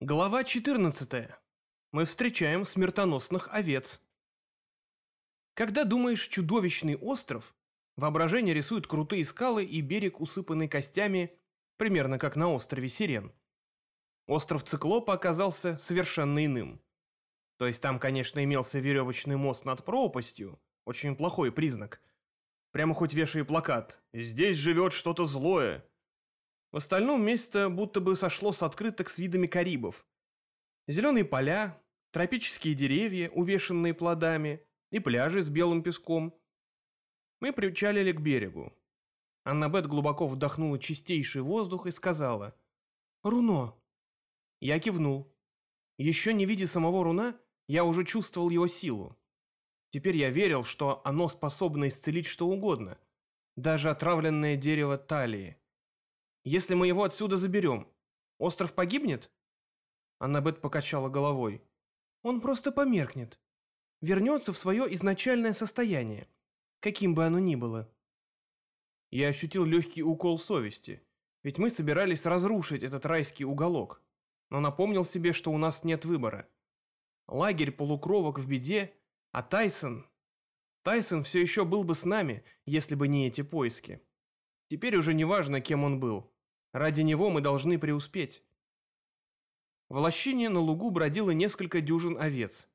Глава 14. Мы встречаем смертоносных овец. Когда думаешь «чудовищный остров», воображение рисует крутые скалы и берег, усыпанный костями, примерно как на острове Сирен. Остров Циклопа оказался совершенно иным. То есть там, конечно, имелся веревочный мост над пропастью, очень плохой признак. Прямо хоть вешай плакат «Здесь живет что-то злое», в остальном место будто бы сошло с открыток с видами карибов. Зеленые поля, тропические деревья, увешанные плодами, и пляжи с белым песком. Мы причалили к берегу. Аннабет глубоко вдохнула чистейший воздух и сказала «Руно». Я кивнул. Еще не видя самого руна, я уже чувствовал его силу. Теперь я верил, что оно способно исцелить что угодно, даже отравленное дерево талии. Если мы его отсюда заберем, остров погибнет?» Аннабет покачала головой. «Он просто померкнет. Вернется в свое изначальное состояние, каким бы оно ни было». Я ощутил легкий укол совести, ведь мы собирались разрушить этот райский уголок, но напомнил себе, что у нас нет выбора. Лагерь полукровок в беде, а Тайсон... Тайсон все еще был бы с нами, если бы не эти поиски. Теперь уже не важно, кем он был. Ради него мы должны преуспеть. В лощине на лугу бродило несколько дюжин овец.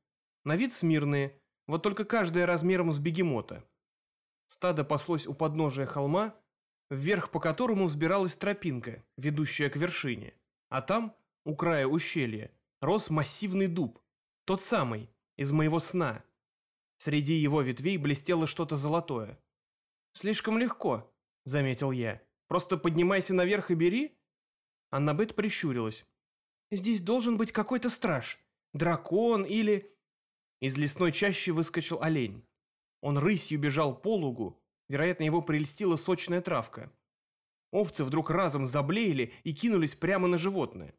На вид смирные, вот только каждая размером с бегемота. Стадо паслось у подножия холма, вверх по которому взбиралась тропинка, ведущая к вершине. А там, у края ущелья, рос массивный дуб, тот самый, из моего сна. Среди его ветвей блестело что-то золотое. «Слишком легко», — заметил я. Просто поднимайся наверх и бери?» Аннабет прищурилась. «Здесь должен быть какой-то страж. Дракон или...» Из лесной чащи выскочил олень. Он рысью бежал по лугу, вероятно, его прельстила сочная травка. Овцы вдруг разом заблеяли и кинулись прямо на животное.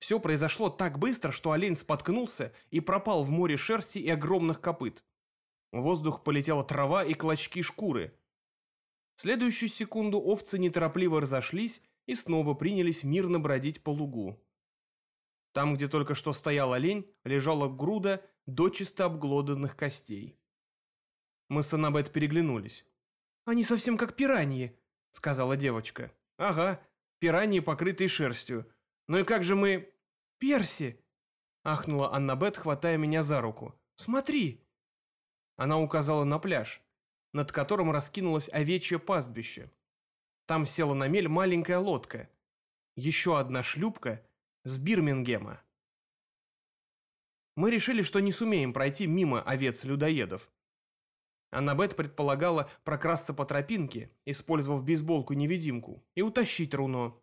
Все произошло так быстро, что олень споткнулся и пропал в море шерсти и огромных копыт. В воздух полетела трава и клочки шкуры, в следующую секунду овцы неторопливо разошлись и снова принялись мирно бродить по лугу. Там, где только что стоял олень, лежала груда дочисто обглоданных костей. Мы с Аннабет переглянулись. «Они совсем как пираньи», — сказала девочка. «Ага, пираньи, покрытые шерстью. Ну и как же мы...» «Перси!» — ахнула Аннабет, хватая меня за руку. «Смотри!» Она указала на пляж над которым раскинулось овечье пастбище. Там села на мель маленькая лодка. Еще одна шлюпка с Бирмингема. Мы решили, что не сумеем пройти мимо овец-людоедов. Аннабет предполагала прокрасться по тропинке, использовав бейсболку-невидимку, и утащить руно.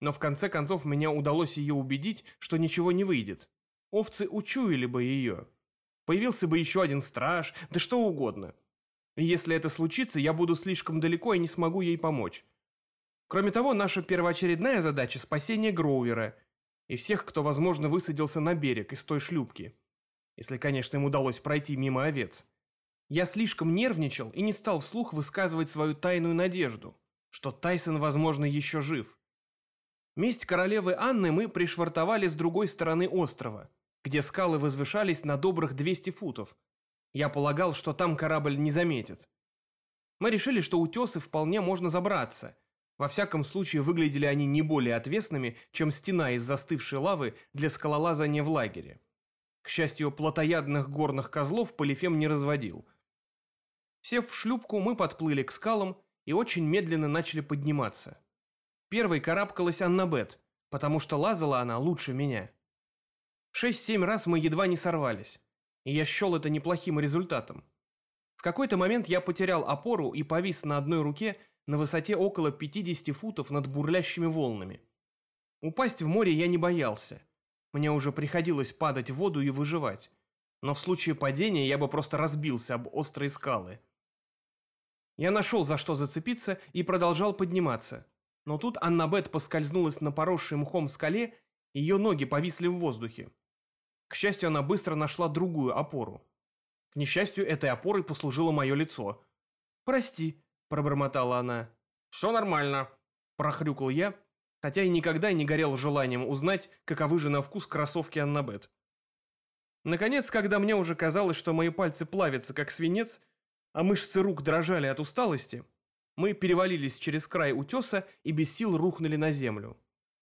Но в конце концов меня удалось ее убедить, что ничего не выйдет. Овцы учуяли бы ее. Появился бы еще один страж, да что угодно. Если это случится, я буду слишком далеко и не смогу ей помочь. Кроме того, наша первоочередная задача – спасение Гроувера и всех, кто, возможно, высадился на берег из той шлюпки. Если, конечно, им удалось пройти мимо овец. Я слишком нервничал и не стал вслух высказывать свою тайную надежду, что Тайсон, возможно, еще жив. Месть королевы Анны мы пришвартовали с другой стороны острова, где скалы возвышались на добрых 200 футов, я полагал, что там корабль не заметит. Мы решили, что утесы вполне можно забраться. Во всяком случае, выглядели они не более отвесными, чем стена из застывшей лавы для скалолазания в лагере. К счастью, плотоядных горных козлов Полифем не разводил. Сев в шлюпку, мы подплыли к скалам и очень медленно начали подниматься. Первой карабкалась Аннабет, потому что лазала она лучше меня. Шесть-семь раз мы едва не сорвались и я счел это неплохим результатом. В какой-то момент я потерял опору и повис на одной руке на высоте около 50 футов над бурлящими волнами. Упасть в море я не боялся. Мне уже приходилось падать в воду и выживать. Но в случае падения я бы просто разбился об острые скалы. Я нашел за что зацепиться и продолжал подниматься. Но тут Аннабет поскользнулась на поросшей мхом скале, ее ноги повисли в воздухе. К счастью, она быстро нашла другую опору. К несчастью, этой опорой послужило мое лицо. «Прости», – пробормотала она. «Все нормально», – прохрюкал я хотя и никогда не горел желанием узнать, каковы же на вкус кроссовки Аннабет. Наконец, когда мне уже казалось, что мои пальцы плавятся, как свинец, а мышцы рук дрожали от усталости, мы перевалились через край утеса и без сил рухнули на землю.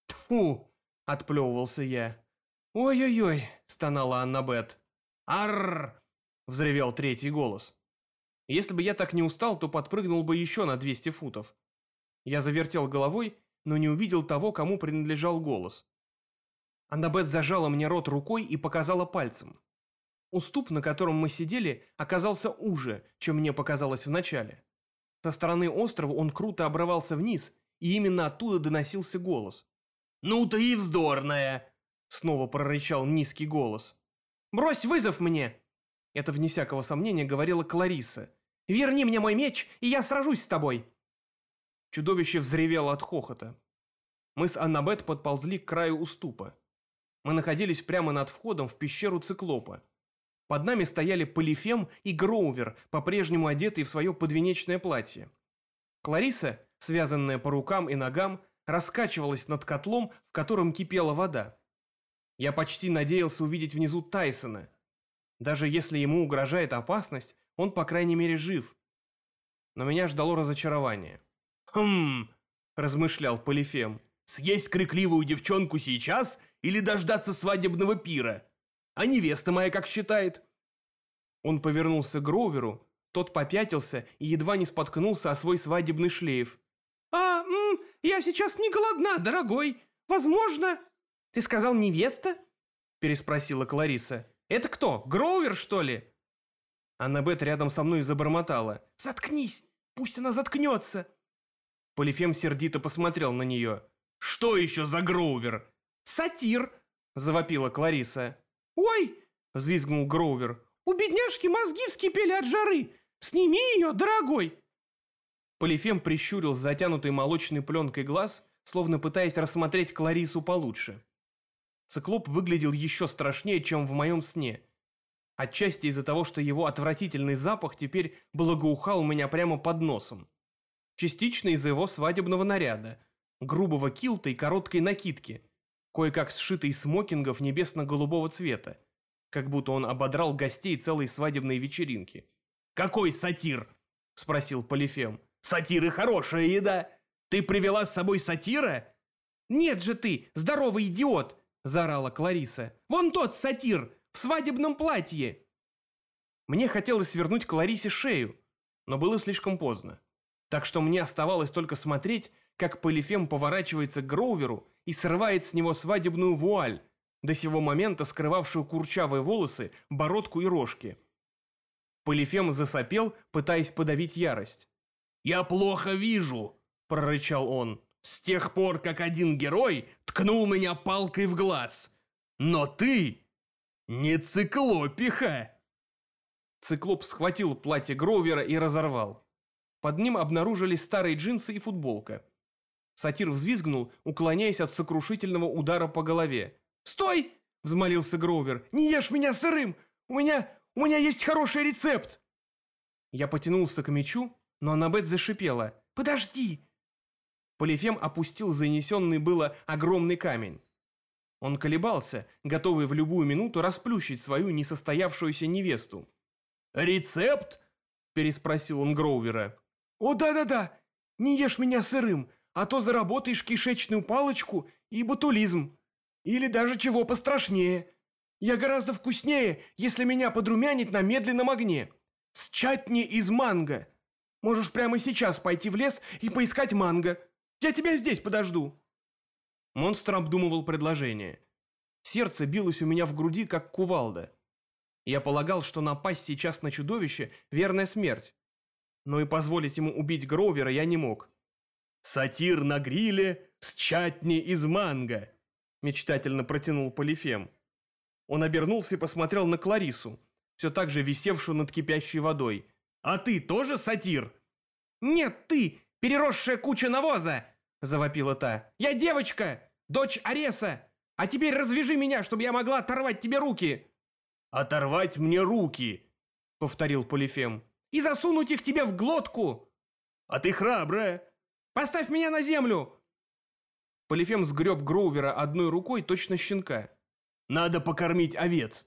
«Тьфу!» — отплевывался я. «Ой-ой-ой!» — стонала Аннабет. «Арррр!» — взревел третий голос. Если бы я так не устал, то подпрыгнул бы еще на 200 футов. Я завертел головой, но не увидел того, кому принадлежал голос. Аннабет зажала мне рот рукой и показала пальцем. Уступ, на котором мы сидели, оказался уже, чем мне показалось вначале. Со стороны острова он круто обрывался вниз, и именно оттуда доносился голос. «Ну ты и вздорная!» — снова прорычал низкий голос. «Брось вызов мне!» Это, вне всякого сомнения, говорила Клариса. «Верни мне мой меч, и я сражусь с тобой!» Чудовище взревело от хохота. Мы с Аннабет подползли к краю уступа. Мы находились прямо над входом в пещеру циклопа. Под нами стояли Полифем и Гроувер, по-прежнему одетые в свое подвенечное платье. Клариса, связанная по рукам и ногам, раскачивалась над котлом, в котором кипела вода. Я почти надеялся увидеть внизу Тайсона. Даже если ему угрожает опасность, он, по крайней мере, жив. Но меня ждало разочарование. «Хм...» – размышлял Полифем. «Съесть крикливую девчонку сейчас или дождаться свадебного пира? А невеста моя как считает?» Он повернулся к Гроуверу, тот попятился и едва не споткнулся о свой свадебный шлейф. «А, м, я сейчас не голодна, дорогой. Возможно...» «Ты сказал невеста?» – переспросила Клариса. «Это кто, Гроувер, что ли?» Аннабет рядом со мной забормотала. «Заткнись! Пусть она заткнется!» Полифем сердито посмотрел на нее. «Что еще за Гроувер?» «Сатир!» – завопила Клариса. «Ой!» – взвизгнул Гроувер. «У бедняжки мозги вскипели от жары! Сними ее, дорогой!» Полифем прищурил затянутый молочной пленкой глаз, словно пытаясь рассмотреть Кларису получше. Циклоп выглядел еще страшнее, чем в моем сне. Отчасти из-за того, что его отвратительный запах теперь благоухал у меня прямо под носом. Частично из-за его свадебного наряда, грубого килта и короткой накидки, кое-как сшитой смокингов небесно-голубого цвета, как будто он ободрал гостей целой свадебной вечеринки. «Какой сатир?» – спросил Полифем. «Сатиры хорошая еда! Ты привела с собой сатира?» «Нет же ты, здоровый идиот!» – заорала Клариса. «Вон тот сатир! В свадебном платье!» Мне хотелось свернуть Кларисе шею, но было слишком поздно. Так что мне оставалось только смотреть, как Полифем поворачивается к Гроуверу и срывает с него свадебную вуаль, до сего момента скрывавшую курчавые волосы, бородку и рожки. Полифем засопел, пытаясь подавить ярость. «Я плохо вижу!» – прорычал он. С тех пор, как один герой ткнул меня палкой в глаз. Но ты не циклопиха!» Циклоп схватил платье Гроувера и разорвал. Под ним обнаружились старые джинсы и футболка. Сатир взвизгнул, уклоняясь от сокрушительного удара по голове. «Стой!» – взмолился Гроувер. «Не ешь меня сырым! У меня... у меня есть хороший рецепт!» Я потянулся к мечу, но Аннабет зашипела. «Подожди! Полифем опустил занесенный было огромный камень. Он колебался, готовый в любую минуту расплющить свою несостоявшуюся невесту. «Рецепт?» – переспросил он Гроувера. «О, да-да-да! Не ешь меня сырым, а то заработаешь кишечную палочку и ботулизм. Или даже чего пострашнее. Я гораздо вкуснее, если меня подрумянить на медленном огне. С чатни из манго. Можешь прямо сейчас пойти в лес и поискать манго. Я тебя здесь подожду!» Монстр обдумывал предложение. Сердце билось у меня в груди, как кувалда. Я полагал, что напасть сейчас на чудовище – верная смерть. Но и позволить ему убить Гроувера я не мог. «Сатир на гриле с чатни из манго», – мечтательно протянул Полифем. Он обернулся и посмотрел на Кларису, все так же висевшую над кипящей водой. «А ты тоже сатир?» «Нет, ты, переросшая куча навоза!» – завопила та. «Я девочка! Дочь Ареса! А теперь развяжи меня, чтобы я могла оторвать тебе руки!» «Оторвать мне руки!» – повторил Полифем. «И засунуть их тебе в глотку!» «А ты храбрая!» «Поставь меня на землю!» Полифем сгреб Гроувера одной рукой точно щенка. «Надо покормить овец.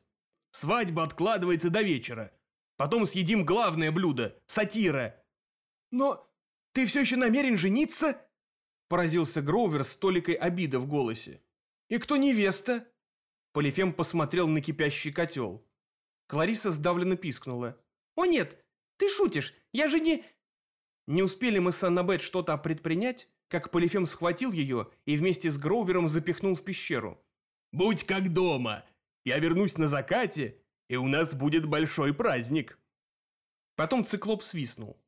Свадьба откладывается до вечера. Потом съедим главное блюдо – сатира». «Но ты все еще намерен жениться?» Поразился Гроувер с толикой обиды в голосе. «И кто невеста?» Полифем посмотрел на кипящий котел. Клариса сдавленно пискнула. «О нет, ты шутишь, я же не...» Не успели мы с Аннабет что-то предпринять, как Полифем схватил ее и вместе с Гроувером запихнул в пещеру. «Будь как дома! Я вернусь на закате, и у нас будет большой праздник!» Потом циклоп свистнул.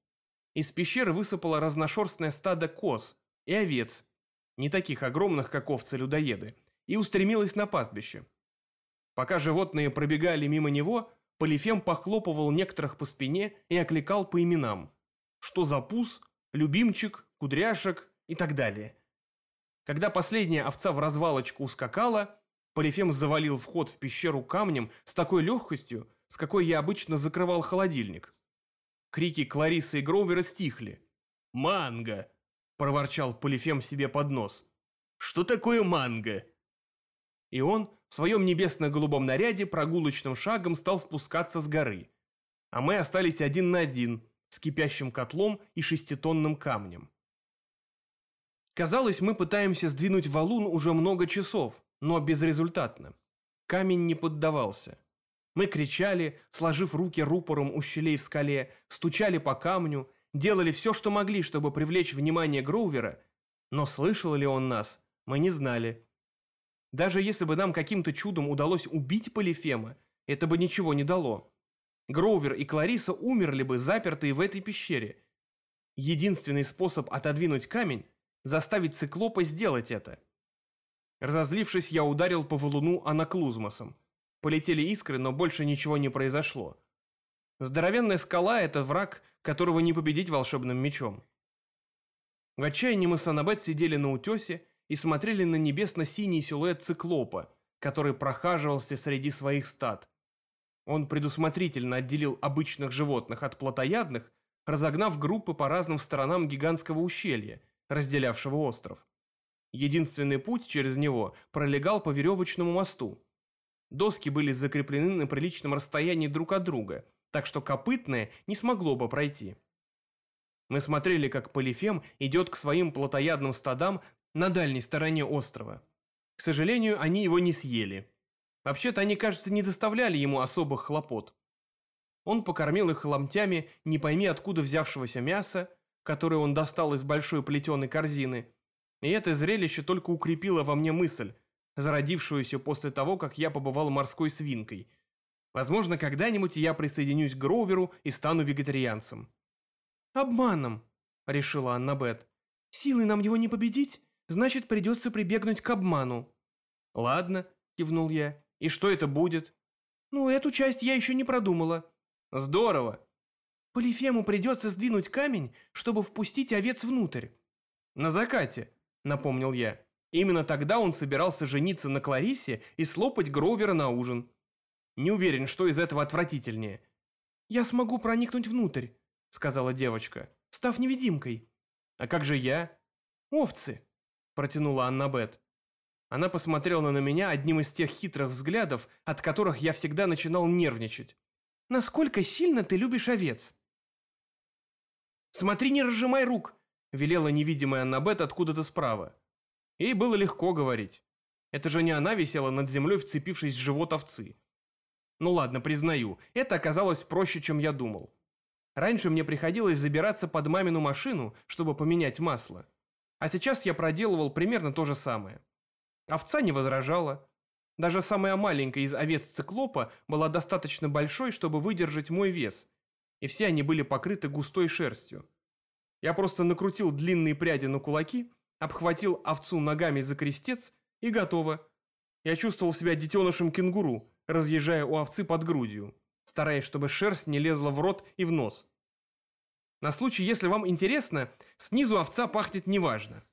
Из пещеры высыпало разношерстное стадо коз и овец, не таких огромных, как овцы-людоеды, и устремилось на пастбище. Пока животные пробегали мимо него, Полифем похлопывал некоторых по спине и окликал по именам. Что за пуз, любимчик, кудряшек и так далее. Когда последняя овца в развалочку ускакала, Полифем завалил вход в пещеру камнем с такой легкостью, с какой я обычно закрывал холодильник. Крики Кларисы и Гроувера стихли. «Манго!» – проворчал Полифем себе под нос. «Что такое манго?» И он в своем небесно-голубом наряде прогулочным шагом стал спускаться с горы. А мы остались один на один, с кипящим котлом и шеститонным камнем. Казалось, мы пытаемся сдвинуть валун уже много часов, но безрезультатно. Камень не поддавался. Мы кричали, сложив руки рупором у щелей в скале, стучали по камню, делали все, что могли, чтобы привлечь внимание Гроувера, но слышал ли он нас, мы не знали. Даже если бы нам каким-то чудом удалось убить Полифема, это бы ничего не дало. Гроувер и Клариса умерли бы, запертые в этой пещере. Единственный способ отодвинуть камень – заставить циклопа сделать это. Разозлившись, я ударил по валуну анаклузмосом. Полетели искры, но больше ничего не произошло. Здоровенная скала – это враг, которого не победить волшебным мечом. В отчаянии мы с Аннабет сидели на утесе и смотрели на небесно-синий силуэт циклопа, который прохаживался среди своих стад. Он предусмотрительно отделил обычных животных от плотоядных, разогнав группы по разным сторонам гигантского ущелья, разделявшего остров. Единственный путь через него пролегал по веревочному мосту. Доски были закреплены на приличном расстоянии друг от друга, так что копытное не смогло бы пройти. Мы смотрели, как Полифем идет к своим плотоядным стадам на дальней стороне острова. К сожалению, они его не съели. Вообще-то они, кажется, не доставляли ему особых хлопот. Он покормил их ломтями не пойми откуда взявшегося мяса, которое он достал из большой плетеной корзины, и это зрелище только укрепило во мне мысль, зародившуюся после того, как я побывал морской свинкой. Возможно, когда-нибудь я присоединюсь к Гроуверу и стану вегетарианцем. «Обманом», — решила Анна Бет. «Силой нам его не победить, значит, придется прибегнуть к обману». «Ладно», — кивнул я. «И что это будет?» «Ну, эту часть я еще не продумала». «Здорово». «Полифему придется сдвинуть камень, чтобы впустить овец внутрь». «На закате», — напомнил я. Именно тогда он собирался жениться на Кларисе и слопать Гровера на ужин. Не уверен, что из этого отвратительнее. «Я смогу проникнуть внутрь», — сказала девочка, став невидимкой. «А как же я?» «Овцы», — протянула Анна Бет. Она посмотрела на меня одним из тех хитрых взглядов, от которых я всегда начинал нервничать. «Насколько сильно ты любишь овец?» «Смотри, не разжимай рук!» — велела невидимая Аннабет откуда-то справа. Ей было легко говорить. Это же не она висела над землей, вцепившись в живот овцы. Ну ладно, признаю, это оказалось проще, чем я думал. Раньше мне приходилось забираться под мамину машину, чтобы поменять масло. А сейчас я проделывал примерно то же самое. Овца не возражала. Даже самая маленькая из овец циклопа была достаточно большой, чтобы выдержать мой вес, и все они были покрыты густой шерстью. Я просто накрутил длинные пряди на кулаки обхватил овцу ногами за крестец и готово. Я чувствовал себя детенышем кенгуру, разъезжая у овцы под грудью, стараясь, чтобы шерсть не лезла в рот и в нос. На случай, если вам интересно, снизу овца пахнет неважно.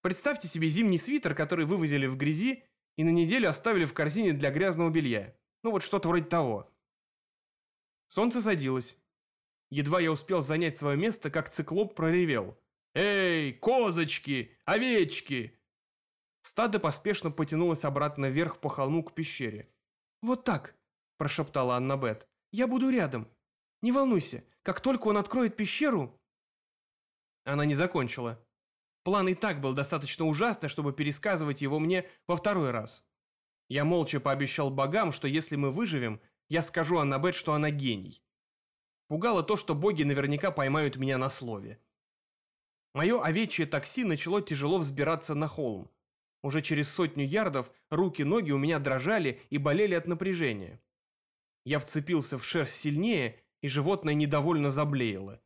Представьте себе зимний свитер, который вывозили в грязи и на неделю оставили в корзине для грязного белья. Ну вот что-то вроде того. Солнце садилось. Едва я успел занять свое место, как циклоп проревел. «Эй, козочки, овечки!» Стадо поспешно потянулось обратно вверх по холму к пещере. «Вот так», – прошептала Аннабет. «Я буду рядом. Не волнуйся, как только он откроет пещеру...» Она не закончила. План и так был достаточно ужасный, чтобы пересказывать его мне во второй раз. Я молча пообещал богам, что если мы выживем, я скажу Аннабет, что она гений. Пугало то, что боги наверняка поймают меня на слове. Мое овечье такси начало тяжело взбираться на холм. Уже через сотню ярдов руки-ноги у меня дрожали и болели от напряжения. Я вцепился в шерсть сильнее, и животное недовольно заблеяло.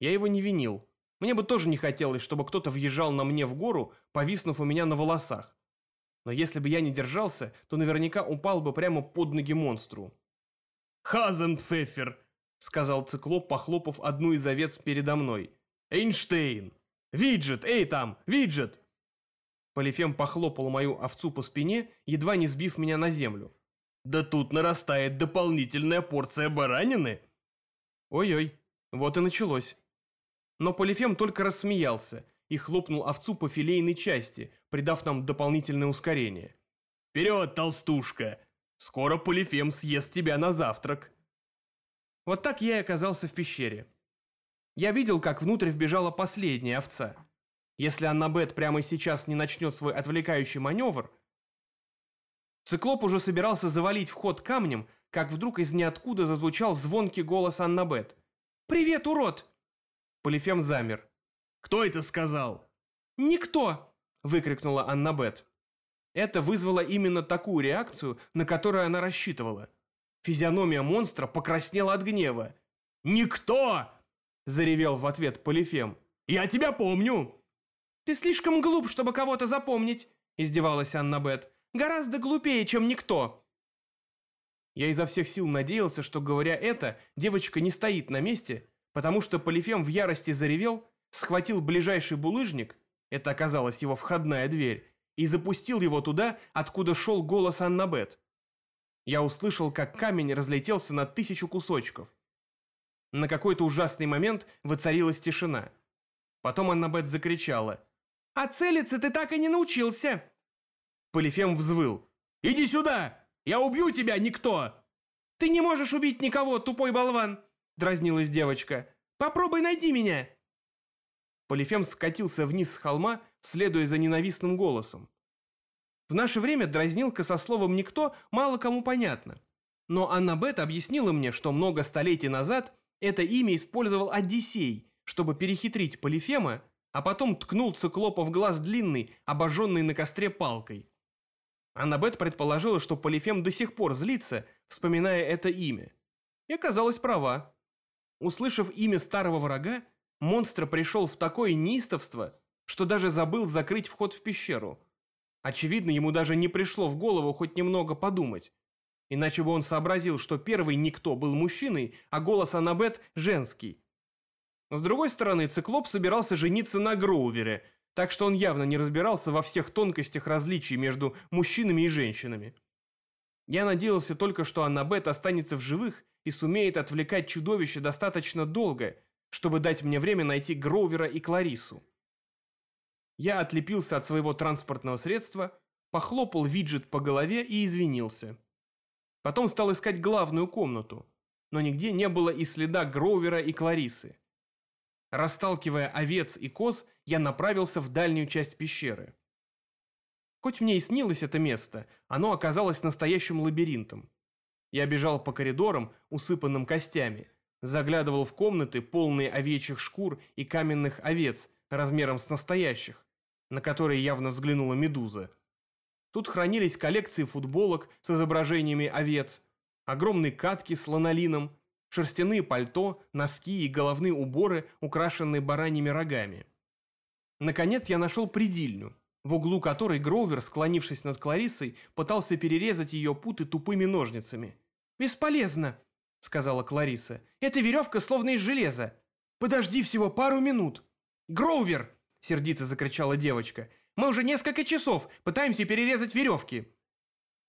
Я его не винил. Мне бы тоже не хотелось, чтобы кто-то въезжал на мне в гору, повиснув у меня на волосах. Но если бы я не держался, то наверняка упал бы прямо под ноги монстру. «Хазенпфеффер!» — сказал циклоп, похлопав одну из овец передо мной. «Эйнштейн! Виджет! Эй там! Виджет!» Полифем похлопал мою овцу по спине, едва не сбив меня на землю. «Да тут нарастает дополнительная порция баранины!» Ой-ой, вот и началось. Но Полифем только рассмеялся и хлопнул овцу по филейной части, придав нам дополнительное ускорение. «Вперед, толстушка! Скоро Полифем съест тебя на завтрак!» Вот так я и оказался в пещере. Я видел, как внутрь вбежала последняя овца – если Аннабет прямо сейчас не начнет свой отвлекающий маневр... Циклоп уже собирался завалить вход камнем, как вдруг из ниоткуда зазвучал звонкий голос Аннабет. «Привет, урод!» Полифем замер. «Кто это сказал?» «Никто!» – выкрикнула Аннабет. Это вызвало именно такую реакцию, на которую она рассчитывала. Физиономия монстра покраснела от гнева. «Никто!» – заревел в ответ Полифем. «Я тебя помню!» «Ты слишком глуп, чтобы кого-то запомнить», – издевалась Анна Бет. «Гораздо глупее, чем никто». Я изо всех сил надеялся, что, говоря это, девочка не стоит на месте, потому что Полифем в ярости заревел, схватил ближайший булыжник, это оказалась его входная дверь, и запустил его туда, откуда шел голос Аннабет. Я услышал, как камень разлетелся на тысячу кусочков. На какой-то ужасный момент воцарилась тишина. Потом Аннабет закричала. А целиться ты так и не научился!» Полифем взвыл. «Иди сюда! Я убью тебя, никто!» «Ты не можешь убить никого, тупой болван!» Дразнилась девочка. «Попробуй найди меня!» Полифем скатился вниз с холма, следуя за ненавистным голосом. В наше время дразнилка со словом «никто» мало кому понятно. Но Аннабет объяснила мне, что много столетий назад это имя использовал Одиссей, чтобы перехитрить Полифема а потом ткнул циклопа в глаз длинный, обожженный на костре палкой. Аннабет предположила, что Полифем до сих пор злится, вспоминая это имя. И оказалась права. Услышав имя старого врага, монстр пришел в такое неистовство, что даже забыл закрыть вход в пещеру. Очевидно, ему даже не пришло в голову хоть немного подумать. Иначе бы он сообразил, что первый никто был мужчиной, а голос Аннабет – женский. С другой стороны, Циклоп собирался жениться на Гроувере, так что он явно не разбирался во всех тонкостях различий между мужчинами и женщинами. Я надеялся только, что Аннабет останется в живых и сумеет отвлекать чудовище достаточно долго, чтобы дать мне время найти Гроувера и Кларису. Я отлепился от своего транспортного средства, похлопал виджет по голове и извинился. Потом стал искать главную комнату, но нигде не было и следа Гроувера и Кларисы. Расталкивая овец и коз, я направился в дальнюю часть пещеры. Хоть мне и снилось это место, оно оказалось настоящим лабиринтом. Я бежал по коридорам, усыпанным костями, заглядывал в комнаты, полные овечьих шкур и каменных овец, размером с настоящих, на которые явно взглянула медуза. Тут хранились коллекции футболок с изображениями овец, огромные катки с ланолином, шерстяные пальто, носки и головные уборы, украшенные бараньими рогами. Наконец я нашел предильню, в углу которой Гроувер, склонившись над Клариссой, пытался перерезать ее путы тупыми ножницами. «Бесполезно», — сказала Клариса. «Эта веревка словно из железа. Подожди всего пару минут». «Гроувер!» — сердито закричала девочка. «Мы уже несколько часов пытаемся перерезать веревки».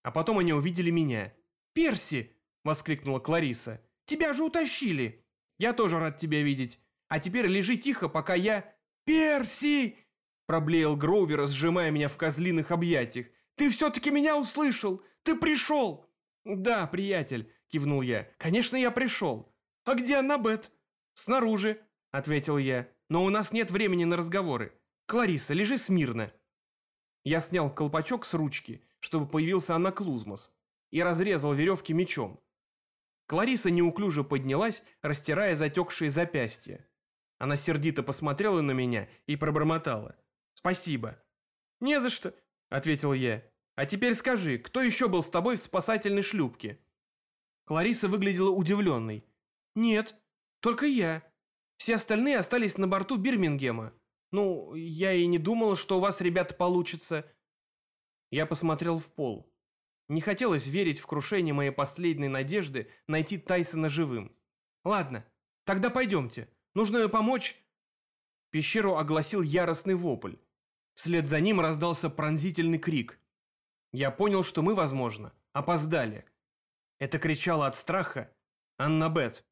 А потом они увидели меня. «Перси!» — воскликнула Клариса. Тебя же утащили. Я тоже рад тебя видеть. А теперь лежи тихо, пока я... Перси! Проблеял Гроувер, сжимая меня в козлиных объятиях. «Ты все-таки меня услышал! Ты пришел!» «Да, приятель», — кивнул я. «Конечно, я пришел. А где Аннабет?» «Снаружи», — ответил я. «Но у нас нет времени на разговоры. Клариса, лежи смирно». Я снял колпачок с ручки, чтобы появился анаклузмос, и разрезал веревки мечом. Клариса неуклюже поднялась, растирая затекшие запястья. Она сердито посмотрела на меня и пробормотала. «Спасибо». «Не за что», — ответил я. «А теперь скажи, кто еще был с тобой в спасательной шлюпке?» Клариса выглядела удивленной. «Нет, только я. Все остальные остались на борту Бирмингема. Ну, я и не думала, что у вас, ребята, получится». Я посмотрел в пол. Не хотелось верить в крушение моей последней надежды найти Тайсона живым. «Ладно, тогда пойдемте. Нужно помочь...» Пещеру огласил яростный вопль. Вслед за ним раздался пронзительный крик. Я понял, что мы, возможно, опоздали. Это кричала от страха Анна Бет.